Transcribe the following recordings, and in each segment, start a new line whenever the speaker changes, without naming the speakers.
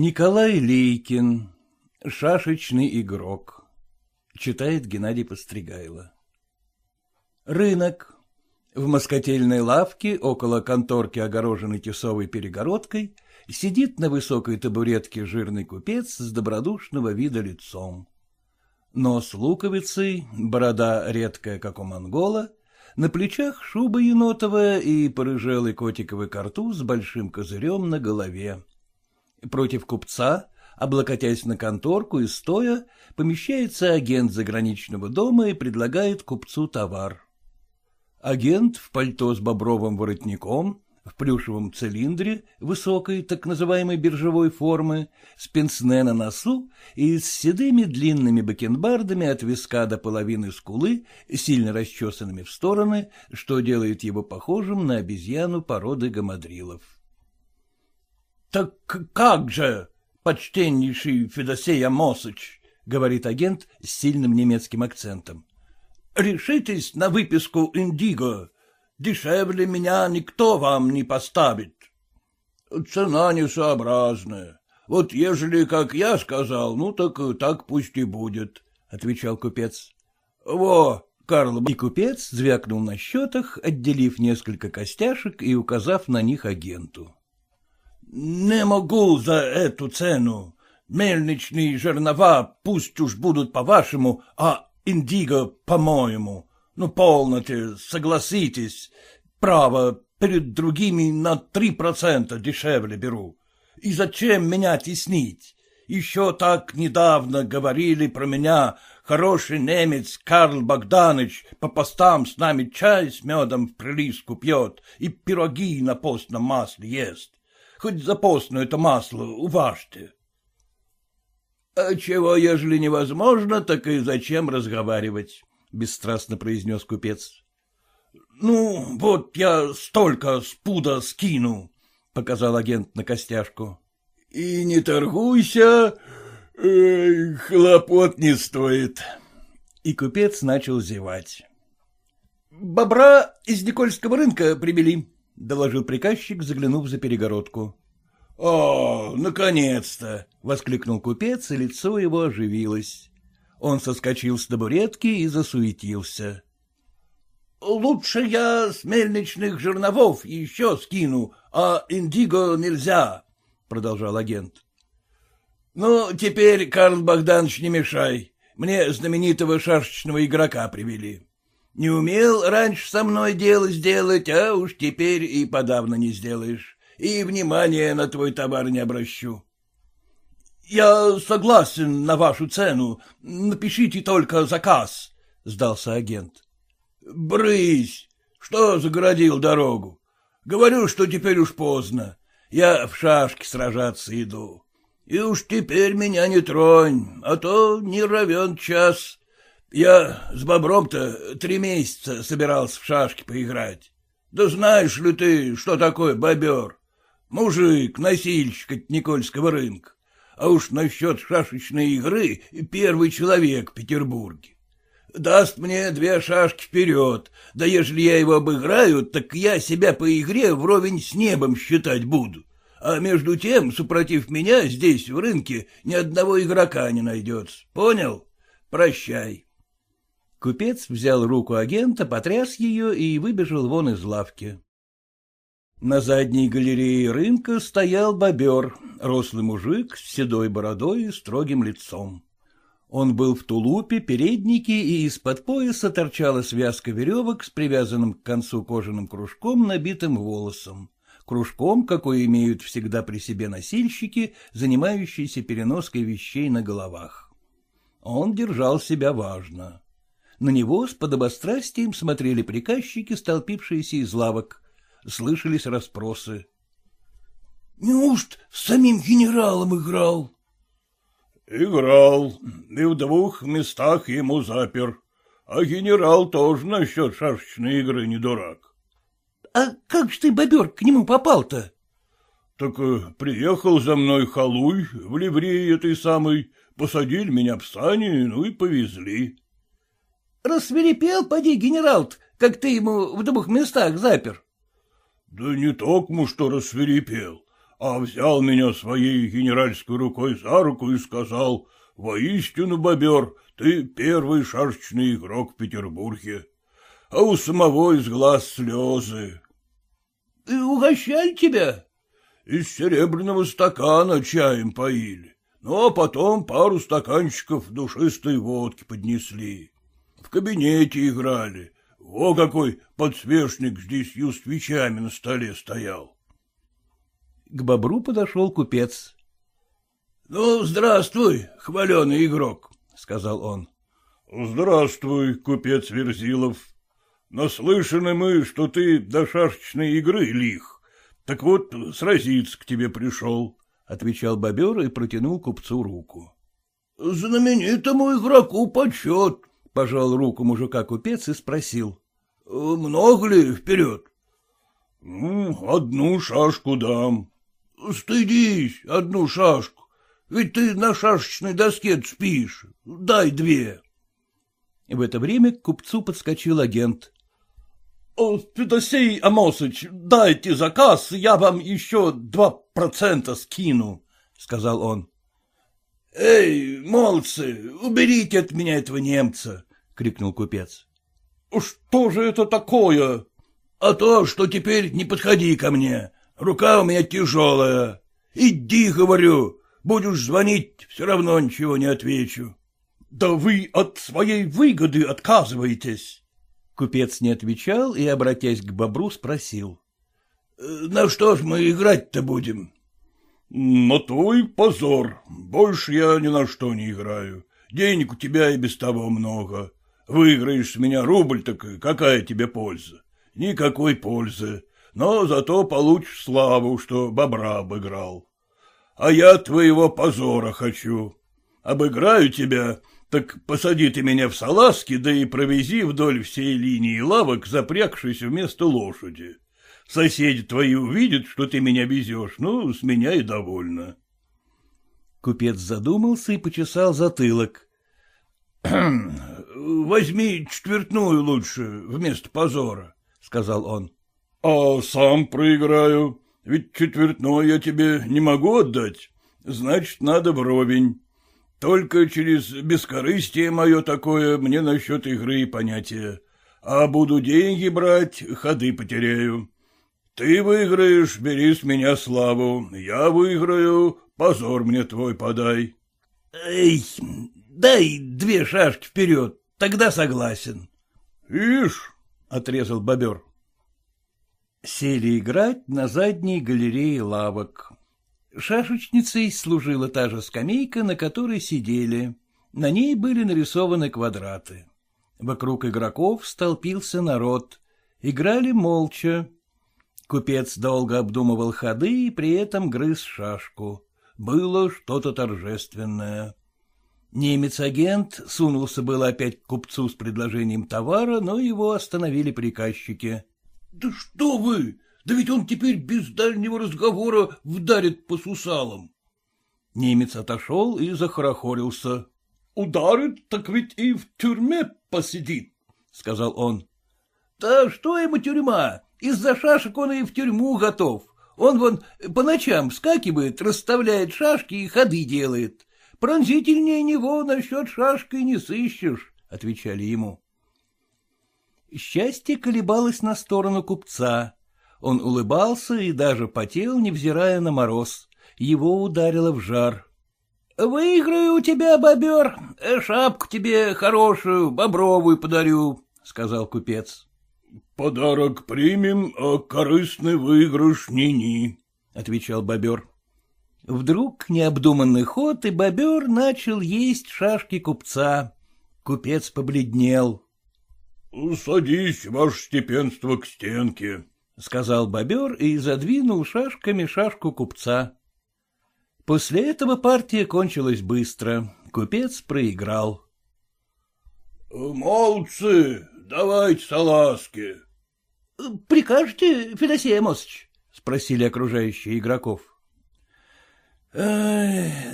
Николай Лейкин. Шашечный игрок. Читает Геннадий Постригайло. Рынок. В москотельной лавке, около конторки, огороженной тесовой перегородкой, сидит на высокой табуретке жирный купец с добродушного вида лицом. Нос луковицей, борода редкая, как у монгола, на плечах шуба енотовая и порыжелый котиковый картуз с большим козырем на голове. Против купца, облокотясь на конторку и стоя, помещается агент заграничного дома и предлагает купцу товар. Агент в пальто с бобровым воротником, в плюшевом цилиндре высокой, так называемой биржевой формы, с пенсне на носу и с седыми длинными бакенбардами от виска до половины скулы, сильно расчесанными в стороны, что делает его похожим на обезьяну породы гамадрилов. — Так как же, почтеннейший Федосей Амосыч, — говорит агент с сильным немецким акцентом, — решитесь на выписку индиго. Дешевле меня никто вам не поставит. Цена несообразная. Вот ежели, как я сказал, ну так так пусть и будет, — отвечал купец. — Во, Карл. И купец звякнул на счетах, отделив несколько костяшек и указав на них агенту. Не могу за эту цену. Мельничные жернова пусть уж будут по-вашему, а индиго по-моему. Ну, полноте, согласитесь. Право, перед другими на три процента дешевле беру. И зачем меня теснить? Еще так недавно говорили про меня, хороший немец Карл Богданович по постам с нами чай с медом в прилиску пьет и пироги на постном масле ест хоть за постную это масло уважьте. — А чего, ежели невозможно, так и зачем разговаривать? — бесстрастно произнес купец. — Ну, вот я столько с пуда скину, — показал агент на костяшку. — И не торгуйся, э, хлопот не стоит. И купец начал зевать. — Бобра из Никольского рынка привели, — доложил приказчик, заглянув за перегородку. — О, наконец-то! — воскликнул купец, и лицо его оживилось. Он соскочил с табуретки и засуетился. — Лучше я с мельничных жерновов еще скину, а индиго нельзя, — продолжал агент. — Ну, теперь, Карл Богданович, не мешай. Мне знаменитого шашечного игрока привели. Не умел раньше со мной дело сделать, а уж теперь и подавно не сделаешь. И внимания на твой товар не обращу. Я согласен на вашу цену. Напишите только заказ, — сдался агент. Брысь! Что загородил дорогу? Говорю, что теперь уж поздно. Я в шашки сражаться иду. И уж теперь меня не тронь, а то не равен час. Я с бобром-то три месяца собирался в шашки поиграть. Да знаешь ли ты, что такое бобер? Мужик, носильщик от Никольского рынка. А уж насчет шашечной игры первый человек в Петербурге. Даст мне две шашки вперед, да ежели я его обыграю, так я себя по игре вровень с небом считать буду. А между тем, супротив меня, здесь, в рынке, ни одного игрока не найдется. Понял? Прощай. Купец взял руку агента, потряс ее и выбежал вон из лавки. На задней галерее рынка стоял бобер, рослый мужик с седой бородой и строгим лицом. Он был в тулупе, переднике, и из-под пояса торчала связка веревок с привязанным к концу кожаным кружком, набитым волосом. Кружком, какой имеют всегда при себе носильщики, занимающиеся переноской вещей на головах. Он держал себя важно. На него с подобострастием смотрели приказчики, столпившиеся из лавок. Слышались расспросы. — Неужто с самим генералом играл? — Играл, и в двух местах ему запер. А генерал тоже насчет шашечной игры не дурак. — А как же ты, бобер, к нему попал-то? — Так э, приехал за мной халуй в ливрее этой самой, посадили меня в сани, ну и повезли. Рассверепел, поди, генерал как ты ему в двух местах запер. — Да не токму, что рассверепел,
а взял меня своей генеральской рукой за руку и сказал, «Воистину, бобер, ты первый шашечный игрок в Петербурге, а у самого из глаз слезы».
— И угощали тебя?
— Из серебряного стакана чаем поили, ну а потом пару стаканчиков душистой водки поднесли. В кабинете играли, о, какой подсвечник с десятью свечами на столе стоял.
К бобру подошел купец.
— Ну, здравствуй, хваленый игрок, — сказал он. — Здравствуй, купец Верзилов. Наслышаны мы, что ты до шашечной игры лих. Так вот, сразиться к тебе пришел, —
отвечал бобер и протянул купцу руку.
— Знаменитому игроку почет, —
пожал руку мужика купец и спросил.
— Много ли вперед? — Ну, одну шашку дам. — Стыдись, одну шашку. Ведь ты на шашечной доске спишь. Дай две.
В это время к купцу подскочил агент.
— Федосей Амосыч, дайте заказ, я вам еще два процента скину, — сказал он.
— Эй, молодцы, уберите от меня этого немца, — крикнул купец.
— Что же это такое?
— А то, что теперь не подходи ко мне, рука у меня тяжелая. Иди, говорю, будешь звонить, все равно ничего не отвечу.
— Да вы от своей выгоды отказываетесь.
Купец не отвечал и, обратясь к бобру, спросил.
«Э, — На что ж мы играть-то будем?
— На твой позор. Больше я ни на что не играю. Денег у тебя и без того много. Выиграешь с меня рубль, так какая тебе польза? Никакой пользы. Но зато получишь славу, что бобра обыграл. А я твоего позора хочу. Обыграю тебя, так посади ты меня в салазки, да и провези вдоль всей линии лавок, запрягшись вместо лошади. Соседи твои увидят, что ты меня везешь, ну, с меня и довольно.
Купец задумался и почесал затылок.
— Возьми четвертную лучше, вместо позора, — сказал он.
— А сам проиграю, ведь четвертной я тебе не могу отдать, значит, надо вровень. Только через бескорыстие мое такое мне насчет игры и понятия. А буду деньги брать, ходы потеряю. Ты выиграешь, бери с меня славу. Я выиграю, позор мне твой подай.
— Эй, дай две шашки вперед, тогда согласен.
— Ишь, —
отрезал бобер. Сели играть на задней галерее лавок. Шашечницей служила та же скамейка, на которой сидели. На ней были нарисованы квадраты. Вокруг игроков столпился народ. Играли молча. Купец долго обдумывал ходы и при этом грыз шашку. Было что-то торжественное. Немец-агент сунулся было опять к купцу с предложением товара, но его остановили приказчики.
— Да что вы! Да ведь он теперь без дальнего разговора вдарит по сусалам.
Немец отошел и захорохорился.
— Ударит, так ведь и в тюрьме посидит, — сказал он.
— Да что ему тюрьма? Из-за шашек он и в тюрьму готов. Он вон по ночам скакивает, расставляет шашки и ходы делает. Пронзительнее него насчет шашки не сыщешь, — отвечали ему.
Счастье колебалось на сторону купца. Он улыбался и даже потел, невзирая на мороз. Его ударило в жар.
— Выиграю у тебя, бобер, шапку тебе хорошую, бобровую подарю, — сказал купец.
— Подарок примем, а корыстный выигрыш ни-ни, — отвечал бобер.
Вдруг необдуманный ход, и бобер начал есть шашки купца. Купец побледнел.
— Садись, ваше степенство, к стенке, —
сказал бобер и задвинул шашками шашку купца. После этого партия кончилась быстро. Купец проиграл.
— Молодцы, давайте салазки.
— Прикажете, Федосей Амосович?
— спросили окружающие игроков.
—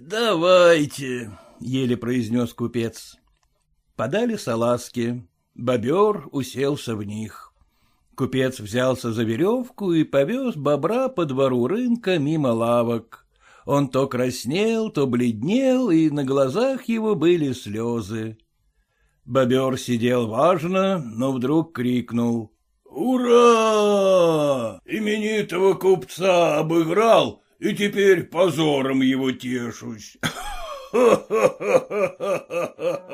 Давайте, — еле произнес купец.
Подали салазки. Бобер уселся в них. Купец взялся за веревку и повез бобра по двору рынка мимо лавок. Он то краснел, то бледнел, и на глазах его были слезы. Бобер сидел важно, но вдруг крикнул.
— Ура! Именитого купца обыграл, и теперь позором его тешусь.